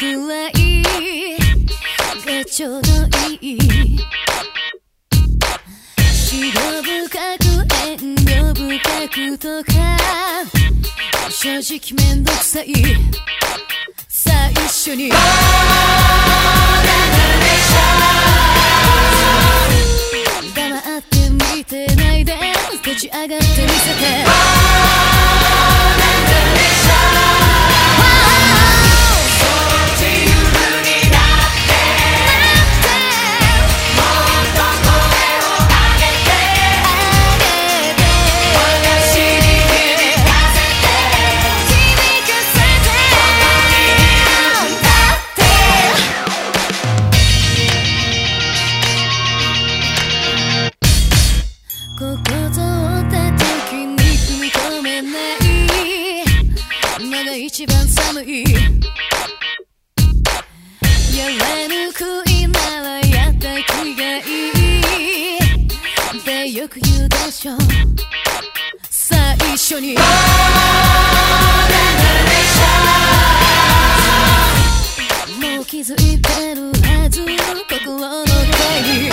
怖いがちょうどいい白深く遠慮深くとか正直めんどくさい最初に黙って見てないで立ち上がる一番寒いやらぬ恋ならやった気がいい。でよく言うでしょ。さあ一に。もう気づいてるはず。心の声に